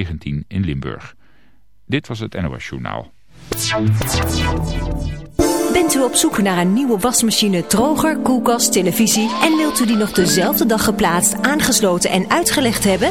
19 in Limburg. Dit was het NOS Journaal. Bent u op zoek naar een nieuwe wasmachine, droger, koelkast, televisie... en wilt u die nog dezelfde dag geplaatst, aangesloten en uitgelegd hebben?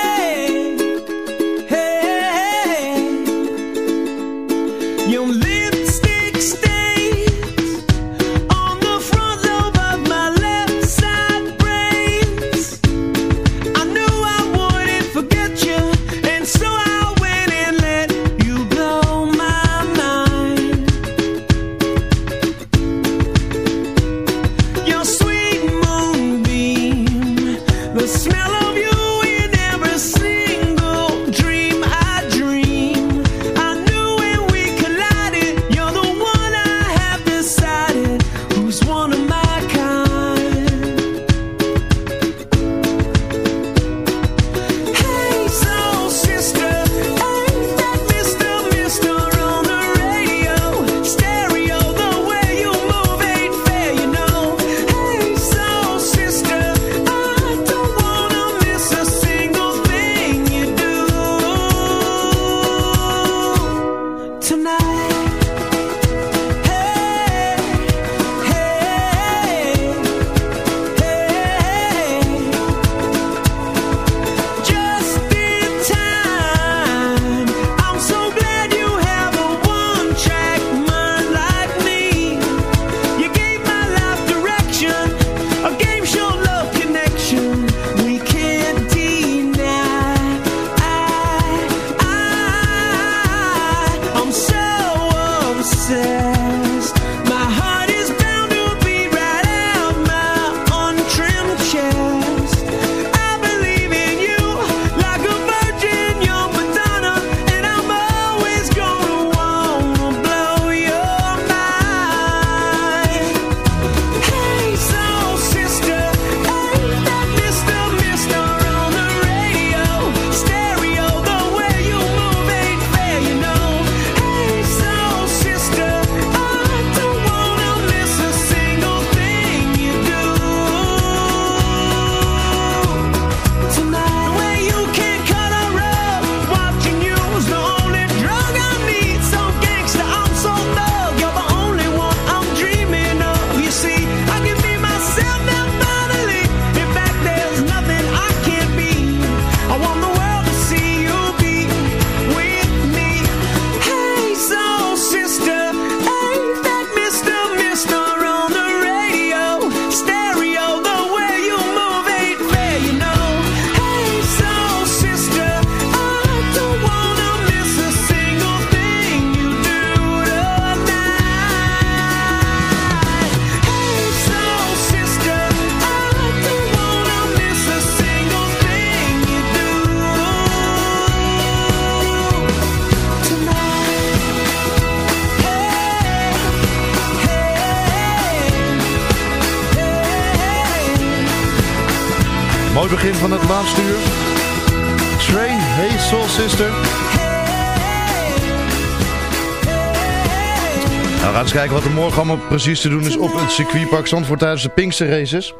Allemaal precies te doen is op het circuitpark Zandvoort tijdens de Pinkster Races.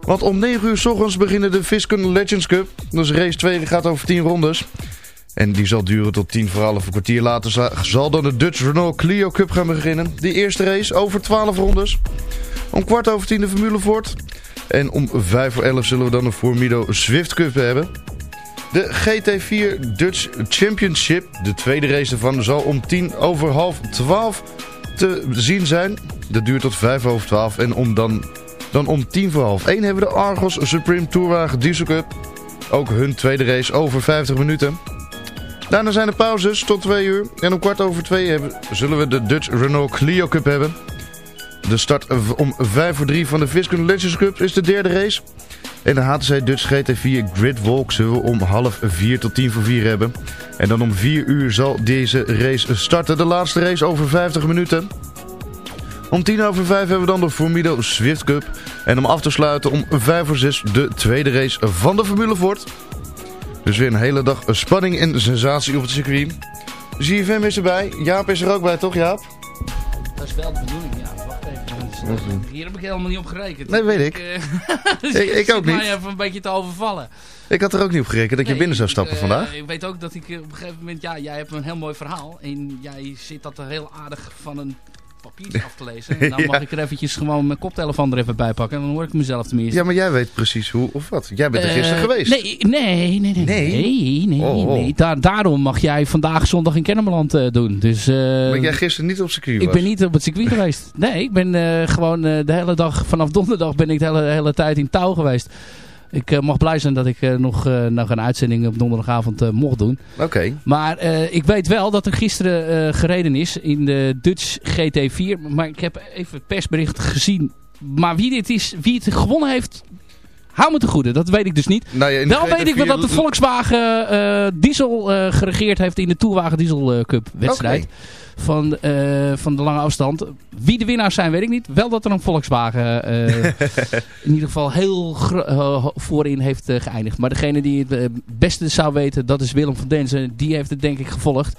Want om 9 uur s ochtends beginnen de Viscun Legends Cup. Dus race 2 die gaat over 10 rondes. En die zal duren tot 10 voor half. Een kwartier later za- zal dan de Dutch Renault Clio Cup gaan beginnen. Die eerste race over 12 rondes. Om kwart over 10 de Formule Ford. En om 5 voor 11 zullen we dan de Formido Swift Cup hebben. De GT4 Dutch Championship, de tweede race ervan, zal om 10 over half 12 te zien zijn. Dat duurt tot 5 over 12. En om dan, dan om 10 voor half 1 hebben we de Argos Supreme Tourwagen Diesel Cup. Ook hun tweede race over 50 minuten. Daarna zijn er pauzes tot 2 uur. En om kwart over 2 hebben, zullen we de Dutch Renault Clio Cup hebben. De start om 5 voor 3 van de Viscun Legends Cup is de derde race. En de HTC Dutch GT4 Grid Walk zullen we om half 4 tot 10 voor 4 hebben. En dan om 4 uur zal deze race starten. De laatste race over 50 minuten. Om 10 over 5 hebben we dan de Formido Swift Cup. En om af te sluiten om 5 voor 6 de tweede race van de Formule Ford. Dus weer een hele dag spanning en sensatie op het circuit. ZFM is erbij. Jaap is er ook bij, toch Jaap? Dat is wel de bedoeling, ja. Hier heb ik helemaal niet op gerekend. Nee, weet ik. dus Ik- ik ook niet. even een beetje te overvallen. Ik had er ook niet op gerekend dat je binnen zou ik, stappen eh, vandaag. Ik weet ook dat ik eh, op een gegeven moment... Ja, jij hebt een heel mooi verhaal. En jij zit dat er heel aardig van een papiertje af te lezen. En dan Ja. mag ik er eventjes gewoon mijn koptelefoon er even bij pakken. En dan hoor ik mezelf tenminste. Ja, maar jij weet precies hoe of wat. Jij bent er Eh, gisteren geweest. Nee, nee, nee, nee. Nee? Nee, nee, Oh, oh. nee. Da- daarom mag jij vandaag zondag in Kennemerland eh, doen. Dus, eh, Maar jij gisteren niet op circuit ik was. ben niet op het circuit geweest. Nee, ik ben eh, gewoon eh, de hele dag, vanaf donderdag ben ik de hele, hele tijd in touw geweest. Ik eh, mag blij zijn dat ik eh, nog, eh, nog een uitzending op donderdagavond mocht doen. Oké. Maar ik weet wel dat er gisteren gereden is in de Dutch GT4. Maar ik heb even het persbericht gezien. Maar wie dit is, wie het gewonnen heeft, hou me te goede. Dat weet ik dus niet. Nou Wel weet ik wel GT4 dat de Volkswagen Diesel geregeerd heeft in de Tourwagen Diesel Cup wedstrijd. Van, eh, van de lange afstand. Wie de winnaars zijn, weet ik niet. Wel dat er een Volkswagen eh, in ieder geval heel eh, voorin heeft geëindigd. Maar degene die het beste zou weten, dat is Willem van Denzen. Die heeft het denk ik gevolgd.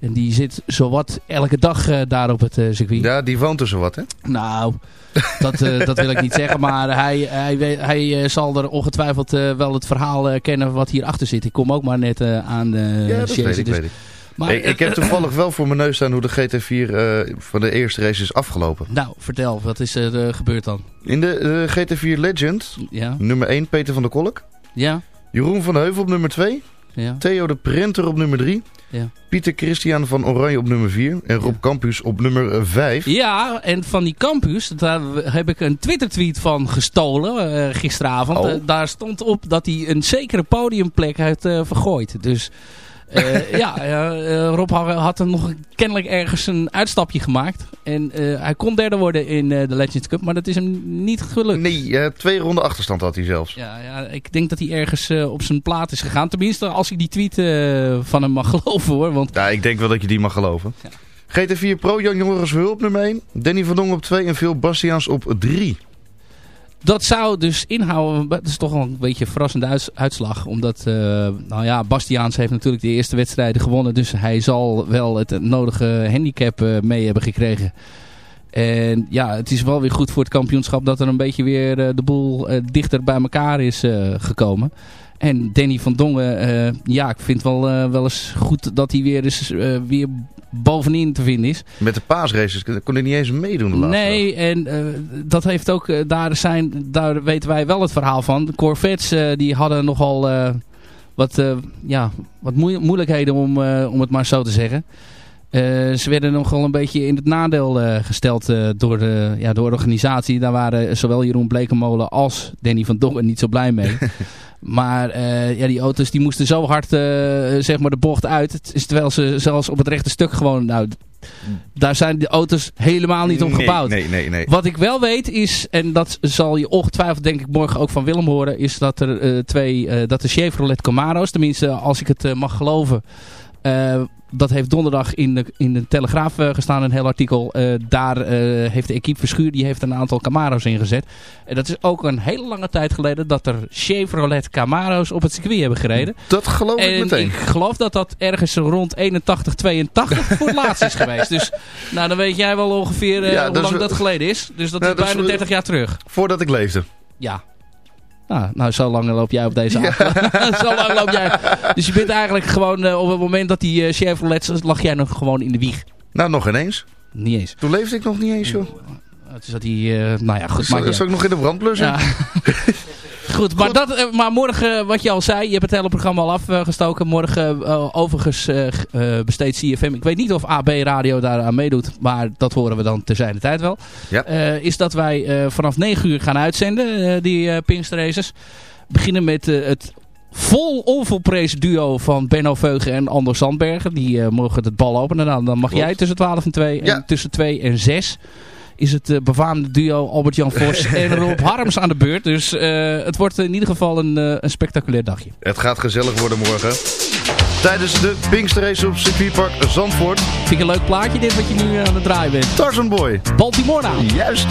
En die zit zowat elke dag eh, daar op het circuit. Ja, die woont er zo wat, hè? Nou, dat, dat wil ik niet zeggen. Maar hij, hij, weet- hij zal er ongetwijfeld wel het verhaal kennen wat hierachter zit. Ik kom ook maar net aan de ja, dat weet ik, dus- weet ik. Maar, ik. Ik heb toevallig wel voor mijn neus staan hoe de GT4 eh, van de eerste race is afgelopen. Nou, vertel, wat is er eh, gebeurd dan? In de eh, GT4 Legend, Ja, nummer 1 Peter van der Kolk. ja, Jeroen van de Heuvel op nummer 2. ja. Theo de Printer op nummer 3. Ja. Pieter Christian van Oranje op nummer 4. En Rob Campus op nummer 5. Ja, en van die campus, daar heb ik een Twitter-tweet van gestolen eh, gisteravond. Oh. Eh, daar stond op dat hij een zekere podiumplek heeft eh, vergooid. Dus eh, ja, eh, Rob had, had er nog kennelijk ergens een uitstapje gemaakt. En eh, hij kon derde worden in eh, de Legends Cup, maar dat is hem niet gelukt. Nee, eh, twee ronden achterstand had hij zelfs. Ja, ja, ik denk dat hij ergens eh, op zijn plaat is gegaan. Tenminste, als ik die tweet eh, van hem mag geloven hoor. Want Ja, ik denk wel dat je die mag geloven. Ja. GT4 Pro, Jan Joris Verhul op nummer 1. Danny van Dongen op 2 en Phil Bastiaans op 3. Dat zou dus inhouden, dat is toch wel een beetje een verrassende uits- uitslag. Omdat, eh, nou ja, Bastiaans heeft natuurlijk de eerste wedstrijden gewonnen. Dus hij zal wel het nodige handicap eh, mee hebben gekregen. En ja, het is wel weer goed voor het kampioenschap dat er een beetje weer eh, de boel dichter bij elkaar is gekomen. En Danny van Dongen, ja, ik vind wel, wel eens goed dat hij weer, eens, weer bovenin te vinden is. Met de paasraces kon hij niet eens meedoen de laatste Nee, en eh, dat heeft ook, eh, daar, zijn, daar weten wij wel het verhaal van. De Corvettes eh, die hadden nogal wat, ja, wat moe- moeilijkheden om, om het maar zo te zeggen. Ze werden nogal een beetje in het nadeel gesteld door, de, ja, door de organisatie. Daar waren zowel Jeroen Blekenmolen als Danny van Dongen niet zo blij mee. maar eh, ja, die auto's die moesten zo hard eh, zeg maar de bocht uit. Het is terwijl ze zelfs op het rechte stuk gewoon... Nou, daar zijn de auto's helemaal niet op Nee, gebouwd. Nee, nee, nee. Wat ik wel weet is, en dat zal je ongetwijfeld denk ik morgen ook van Willem horen, is dat er eh, twee, dat de Chevrolet Camaro's, tenminste als ik het mag geloven, Eh, dat heeft donderdag in de, in de Telegraaf eh, gestaan, een heel artikel. Eh, daar heeft de equipe Verschuur die heeft een aantal Camaro's ingezet. En dat is ook een hele lange tijd geleden dat er Chevrolet Camaro's op het circuit hebben gereden. Dat geloof ik En meteen. ik geloof dat dat ergens rond 81, 82 voor het laatst is geweest. Dus nou, dan weet jij wel ongeveer Ja, hoe lang dat geleden is. Dus dat is dat is bijna wel- 30 jaar terug. Voordat ik leefde. Ja. Nou, nou, zo lang loop jij op deze avond. zo lang loop jij. Dus je bent eigenlijk gewoon eh, op het moment dat die uh, Chevrolet lag jij nog gewoon in de wieg. Nou, nog ineens. Niet eens. Toen leefde ik nog niet eens, joh. Het is dat die, eh, nou ja, goed. Zal, niet zal ik nog in de brandplus? Ja. Goed, maar, Dat, eh, maar morgen, wat je al zei, je hebt het hele programma al afgestoken. Morgen eh, overigens eh, eh, besteedt CFM. Ik weet niet of AB Radio daar aan meedoet, maar dat horen we dan terzijde tijd wel. Ja. Eh, is dat wij eh, vanaf 9 uur gaan uitzenden, eh, die eh Pinkster Races. Beginnen met eh, het vol onvolprezen duo van Benno Veugen en Anders Zandbergen. Die eh, mogen het bal openen. Nou, dan mag Klopt. jij tussen 12 en 2 Ja. en tussen 2 en 6 is het eh, befaamde duo Albert-Jan Vos en Rob Harms aan de beurt. Dus eh, het wordt in ieder geval een, eh, een spectaculair dagje. Het gaat gezellig worden morgen. Tijdens de Pinksterrace op circuitpark Zandvoort. Vind ik een leuk plaatje dit wat je nu aan het draaien bent. Tarzan Boy. Baltimore nou. Juist.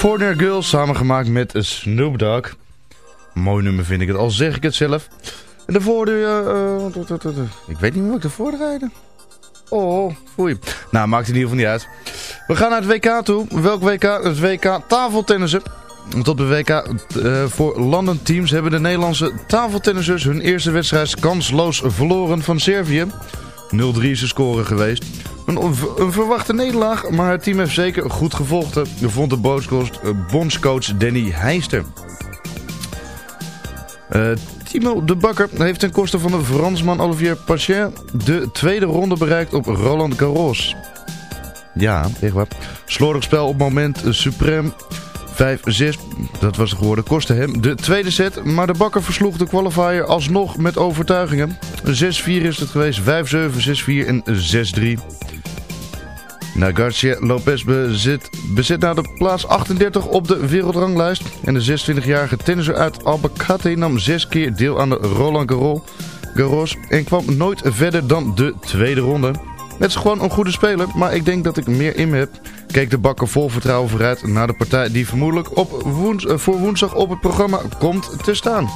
California Girls samengemaakt met Snoop Dogg. Mooi nummer vind ik het, al zeg ik het zelf. En daarvoor de... eh, ik weet niet meer wat ik ervoor rijden. Oh, foei. Nou, maakt in ieder geval niet uit. We gaan naar het WK toe. Welk WK? Het WK tafeltennissen. Op de WK eh, voor landenteams hebben de Nederlandse tafeltennissers hun eerste wedstrijd kansloos verloren van Servië. 0-3 is de score geweest. Een, een verwachte nederlaag, maar het team heeft zeker goed gevochten, vond de bondscoach, eh, bondscoach Danny Heister. Eh, Timo de Bakker heeft ten koste van de Fransman Olivier Pacher de tweede ronde bereikt op Roland Garros. Ja, echt waar. Slordig spel op moment uh, suprem. 5-6, dat was het geworden, kostte hem de tweede set. Maar de Bakker versloeg de qualifier alsnog met overtuigingen. 6-4 is het geweest, 5-7, 6-4 en 6-3. Nou, Garcia Lopez bezit, bezit naar de plaats 38 op de wereldranglijst. En de 26-jarige tennisser uit Albacate nam zes keer deel aan de Roland Garros, Garros en kwam nooit verder dan de tweede ronde. Het is gewoon een goede speler, maar ik denk dat ik meer in me heb. Keek de bakker vol vertrouwen vooruit naar de partij die vermoedelijk op eh, voor woensdag op het programma komt te staan.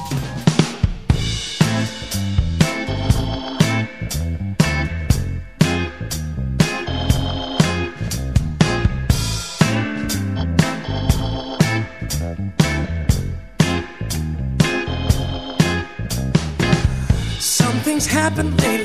Something's happened lately.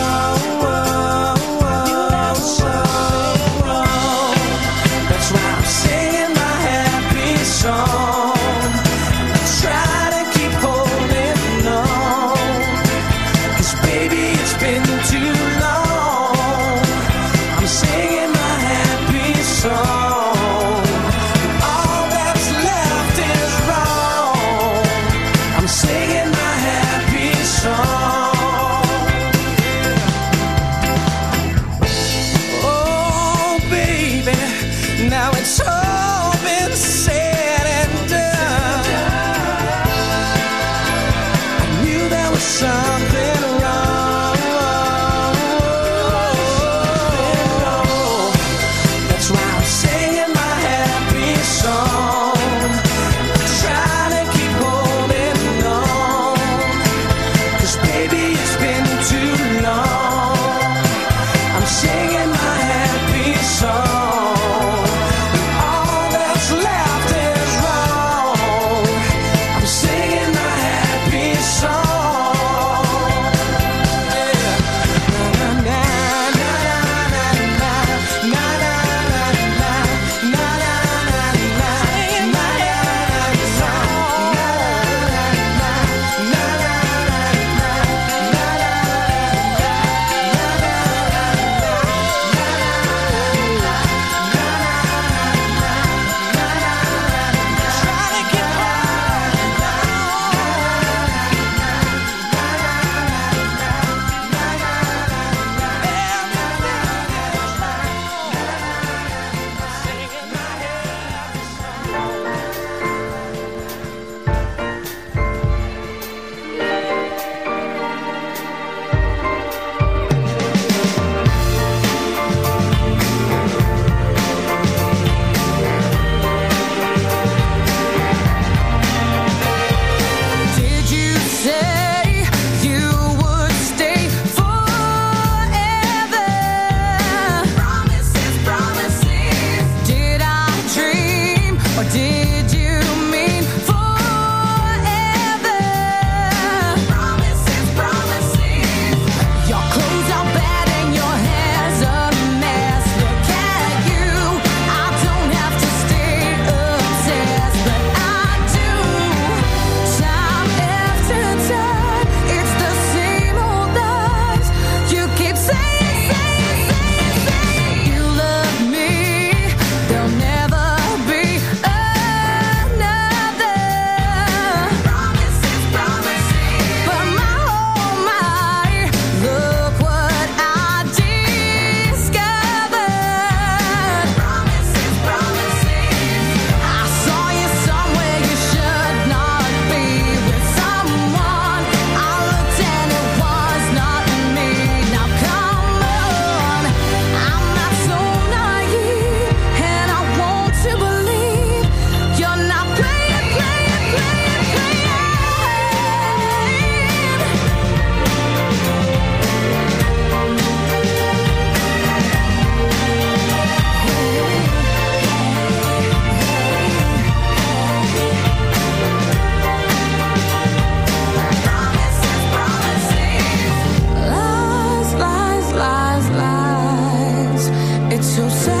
so sad.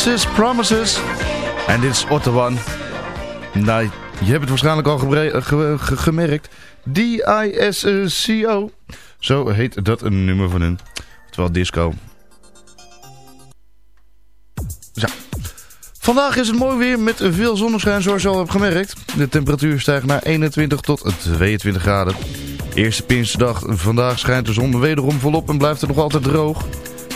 Promises, Promises. En dit is Ottawan. Nou, je hebt het waarschijnlijk al eh, ge- ge- gemerkt. D-I-S-C-O. Zo heet dat een nummer van hun. Terwijl disco. Zo. Vandaag is het mooi weer met veel zonneschijn zoals je al hebt gemerkt. De temperatuur stijgt naar 21 tot 22 graden. Eerste Pinksterdag. Vandaag schijnt de zon wederom volop en blijft het nog altijd droog.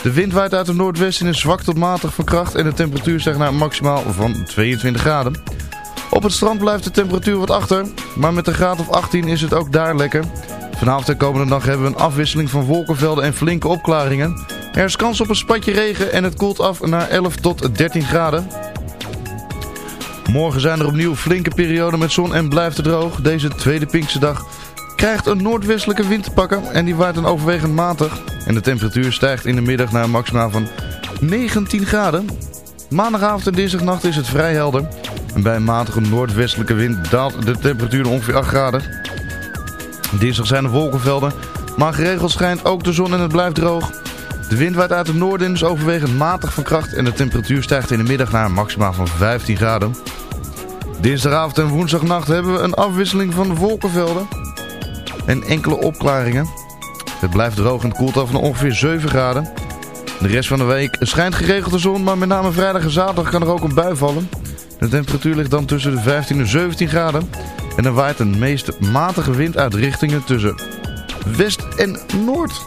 De wind waait uit het noordwesten en is zwak tot matig van kracht en de temperatuur stijgt naar maximaal van 22 graden. Op het strand blijft de temperatuur wat achter, maar met een graad of 18 is het ook daar lekker. Vanavond en komende dag hebben we een afwisseling van wolkenvelden en flinke opklaringen. Er is kans op een spatje regen en het koelt af naar 11 tot 13 graden. Morgen zijn er opnieuw flinke perioden met zon en blijft het droog. Deze tweede Pinkse dag krijgt een noordwestelijke wind te pakken en die waait dan overwegend matig. En de temperatuur stijgt in de middag naar een maximaal van 19 graden. Maandagavond en dinsdagnacht is het vrij helder. En bij een matige noordwestelijke wind daalt de temperatuur ongeveer 8 graden. Dinsdag zijn er wolkenvelden, maar geregeld schijnt ook de zon en het blijft droog. De wind waait uit het noorden en is overwegend matig van kracht en de temperatuur stijgt in de middag naar een maximaal van 15 graden. Dinsdagavond en woensdagnacht hebben we een afwisseling van wolkenvelden en enkele opklaringen. Het blijft droog en het koelt af naar ongeveer 7 graden. De rest van de week schijnt geregeld de zon, maar met name vrijdag en zaterdag kan er ook een bui vallen. De temperatuur ligt dan tussen de 15 en 17 graden. En er waait een meest matige wind uit richtingen tussen west en noord.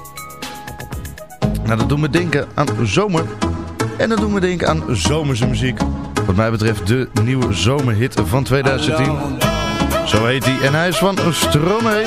Nou, dat doet me denken aan zomer. En dat doet me denken aan zomerse muziek. Wat mij betreft de nieuwe zomerhit van 2010. Zo heet hij. En hij is van Stromae.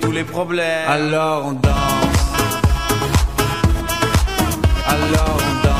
tous les problèmes, alors on danse. Alors on danse.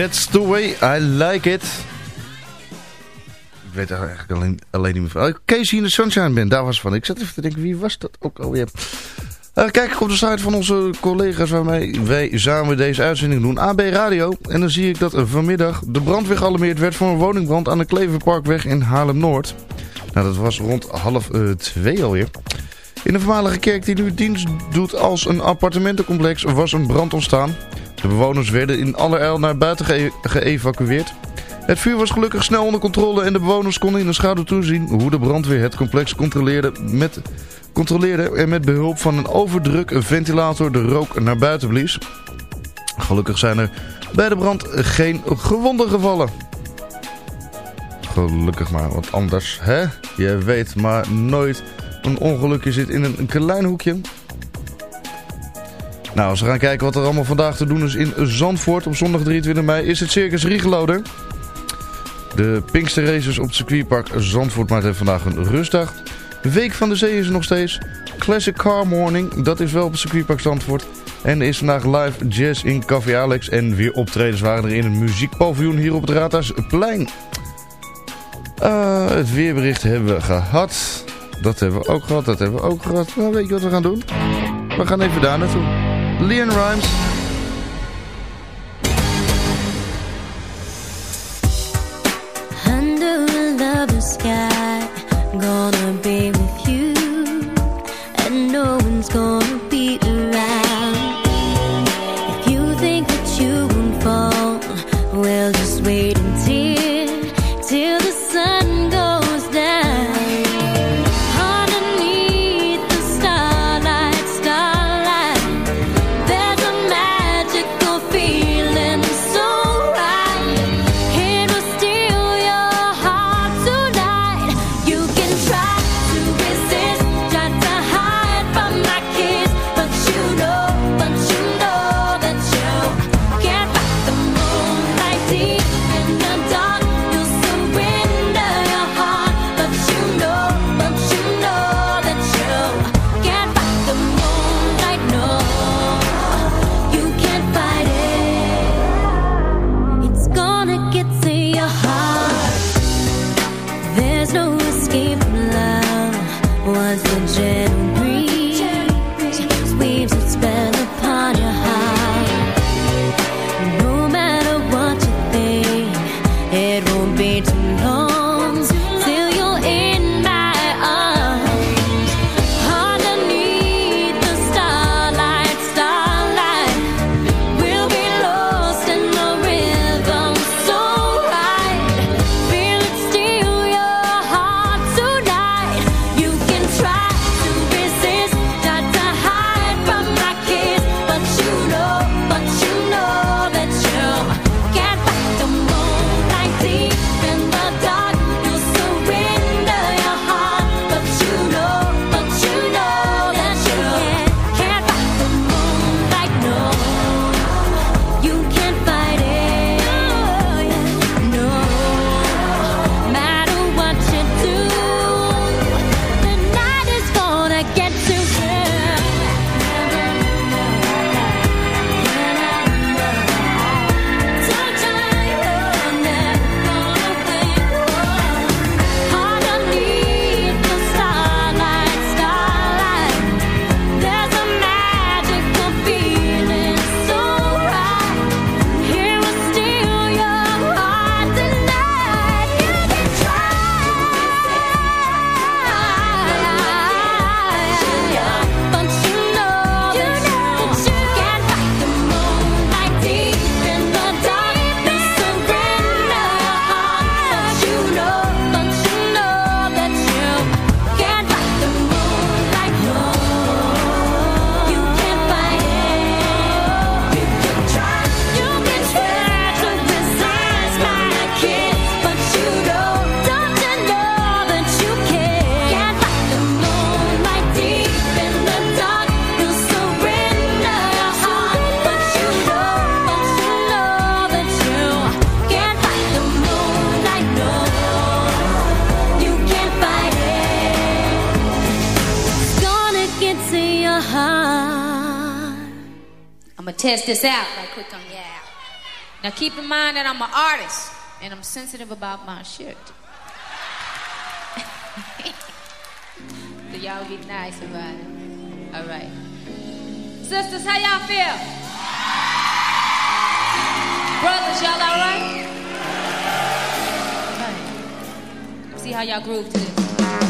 That's the way I like it. Ik weet eigenlijk alleen, niet meer van. Oh, Casey in the Sunshine Band, daar was van. Ik zat even te denken, wie was dat ook alweer? Uh, kijk op de site van onze collega's waarmee wij samen deze uitzending doen. AB Radio. En dan zie ik dat vanmiddag de brandweer gealarmeerd werd voor een woningbrand aan de Kleverparkweg in Haarlem-Noord. Nou, dat was rond half uh, twee alweer. In de voormalige kerk die nu dienst doet als een appartementencomplex was een brand ontstaan. De bewoners werden in allerijl naar buiten ge geëvacueerd. Het vuur was gelukkig snel onder controle en de bewoners konden in de schaduw toezien hoe de brandweer het complex controleerde, met, controleerde en met behulp van een overdruk ventilator de rook naar buiten blies. Gelukkig zijn er bij de brand geen gewonden gevallen. Gelukkig maar, want anders, hè? Je weet maar nooit, een ongelukje zit in een klein hoekje. Nou, als we gaan kijken wat er allemaal vandaag te doen is in Zandvoort op zondag 23 mei, is het Circus Riegeloder. De Pinkster Races op het circuitpark Zandvoort maakt vandaag een rustdag. De Week van de Zee is er nog steeds. Classic Car Morning, dat is wel op het circuitpark Zandvoort. En er is vandaag live jazz in Café Alex. En weer optredens waren er in een muziekpaviljoen hier op het Raadhuisplein. Uh, het weerbericht hebben we gehad. Dat hebben we ook gehad, dat hebben we ook gehad. Nou, weet je wat we gaan doen? We gaan even daar naartoe. Leon Rhymes. Test this out right quick on yeah. Now keep in mind that I'm an artist and I'm sensitive about my shit. so y'all be nice about it. All right. Sisters, how y'all feel? Brothers, y'all all right? Okay. See how y'all groove to this.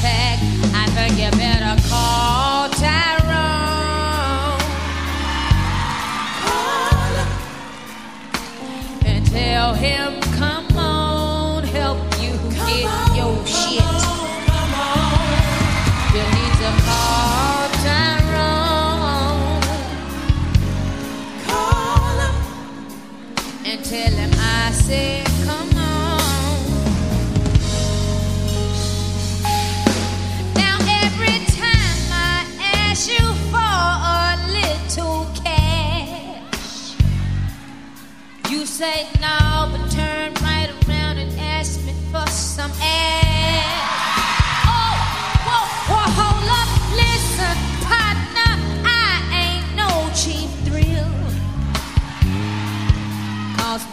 fact, I think you better call Tyrone. Call and tell him,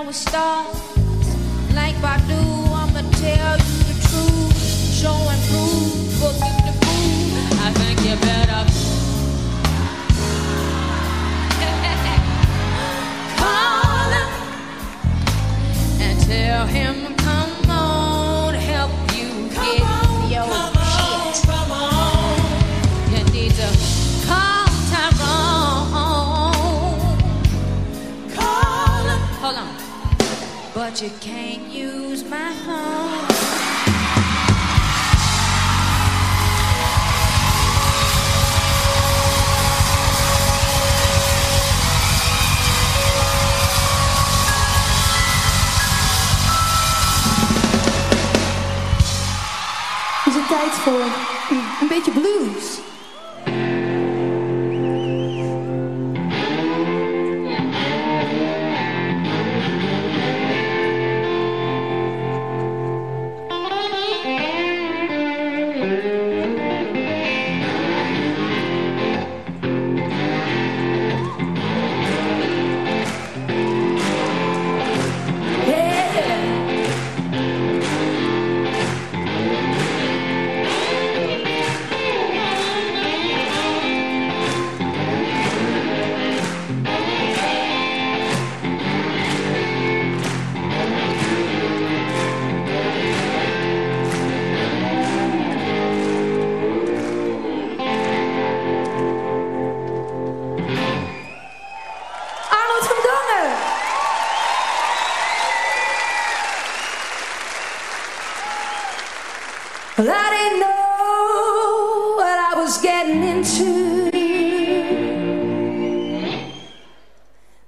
around with stars. Like I'ma tell you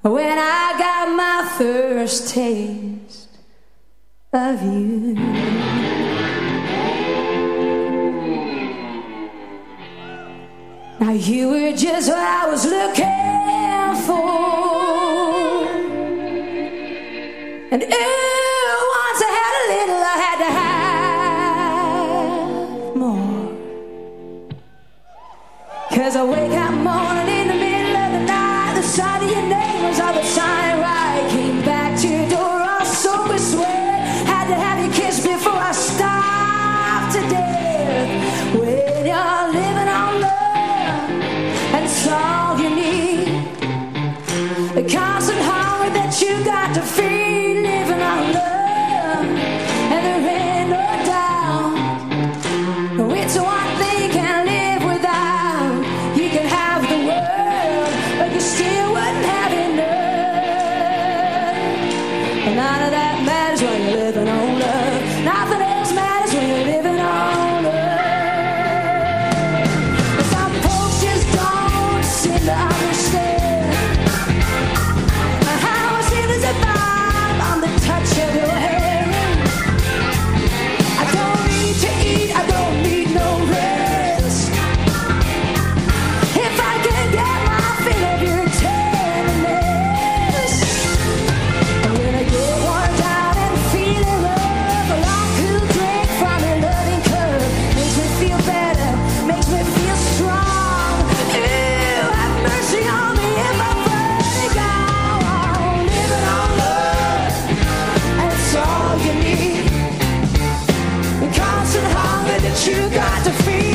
when I got my first taste of you. Now you were just what I was looking for. And ooh, once I had a little, I had to have more. Cause I wake up you got to feed,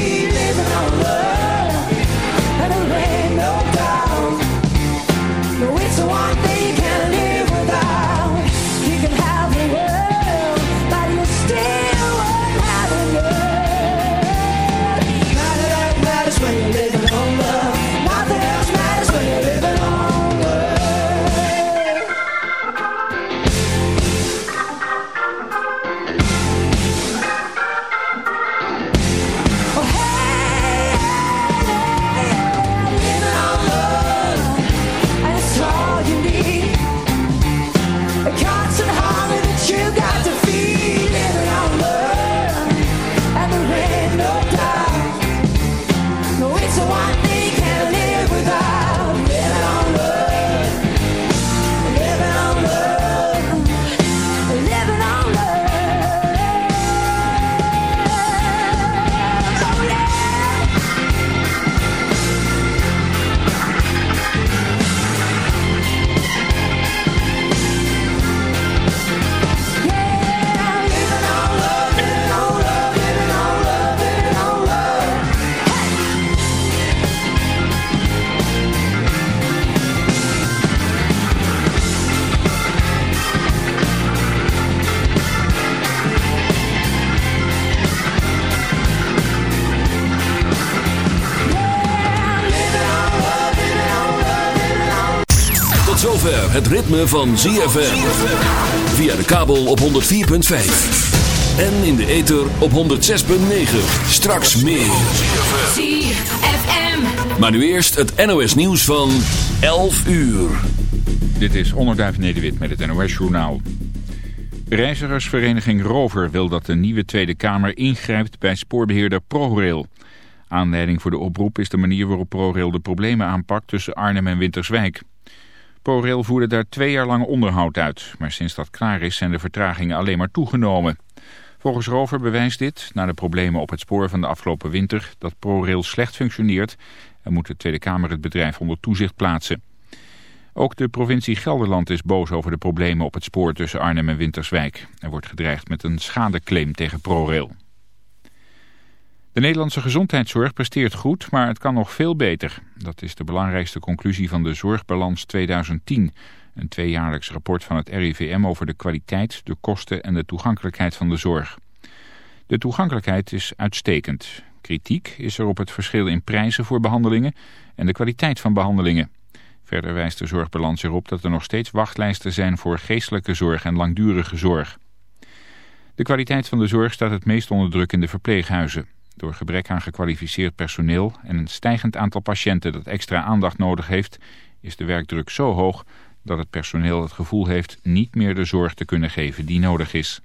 het ritme van ZFM. Via de kabel op 104.5. En in de ether op 106.9. Straks meer. ZFM. Maar nu eerst het NOS nieuws van 11 uur. Dit is Onderduif Nederwit met het NOS Journaal. Reizigersvereniging Rover wil dat de nieuwe Tweede Kamer ingrijpt bij spoorbeheerder ProRail. Aanleiding voor de oproep is de manier waarop ProRail de problemen aanpakt tussen Arnhem en Winterswijk. ProRail voerde daar twee jaar lang onderhoud uit, maar sinds dat klaar is zijn de vertragingen alleen maar toegenomen. Volgens Rover bewijst dit, na de problemen op het spoor van de afgelopen winter, dat ProRail slecht functioneert en moet de Tweede Kamer het bedrijf onder toezicht plaatsen. Ook de provincie Gelderland is boos over de problemen op het spoor tussen Arnhem en Winterswijk. Er wordt gedreigd met een schadeclaim tegen ProRail. De Nederlandse gezondheidszorg presteert goed, maar het kan nog veel beter. Dat is de belangrijkste conclusie van de Zorgbalans 2010. Een tweejaarlijks rapport van het RIVM over de kwaliteit, de kosten en de toegankelijkheid van de zorg. De toegankelijkheid is uitstekend. Kritiek is er op het verschil in prijzen voor behandelingen en de kwaliteit van behandelingen. Verder wijst de zorgbalans erop dat er nog steeds wachtlijsten zijn voor geestelijke zorg en langdurige zorg. De kwaliteit van de zorg staat het meest onder druk in de verpleeghuizen. Door gebrek aan gekwalificeerd personeel en een stijgend aantal patiënten dat extra aandacht nodig heeft, is de werkdruk zo hoog dat het personeel het gevoel heeft niet meer de zorg te kunnen geven die nodig is.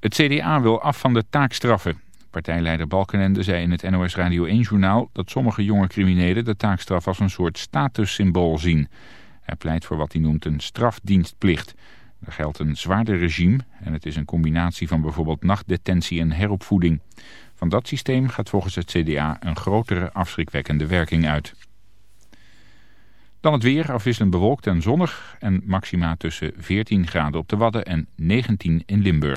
Het CDA wil af van de taakstraffen. Partijleider Balkenende zei in het NOS Radio 1-journaal dat sommige jonge criminelen de taakstraf als een soort statussymbool zien. Hij pleit voor wat hij noemt een strafdienstplicht. Er geldt een zwaarder regime en het is een combinatie van bijvoorbeeld nachtdetentie en heropvoeding. Van dat systeem gaat volgens het CDA een grotere afschrikwekkende werking uit. Dan het weer, afwisselend bewolkt en zonnig en maxima tussen 14 graden op de Wadden en 19 in Limburg.